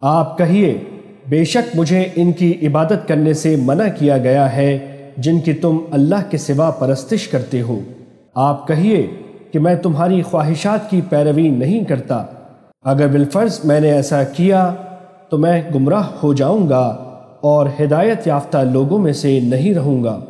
آپ کہیے، بے شک مجھے ان کی عبادت کرنے سے منع کیا گیا ہے جن کی تم اللہ کے سوا پرستش کرتے ہو۔ آپ کہیے کہ میں تمہاری خواہشات کی پیروی نہیں کرتا۔ اگر بالفرض میں نے ایسا کیا تو میں گمراہ ہو جاؤں گا اور ہدایت یافتہ لوگوں میں سے نہیں رہوں گا۔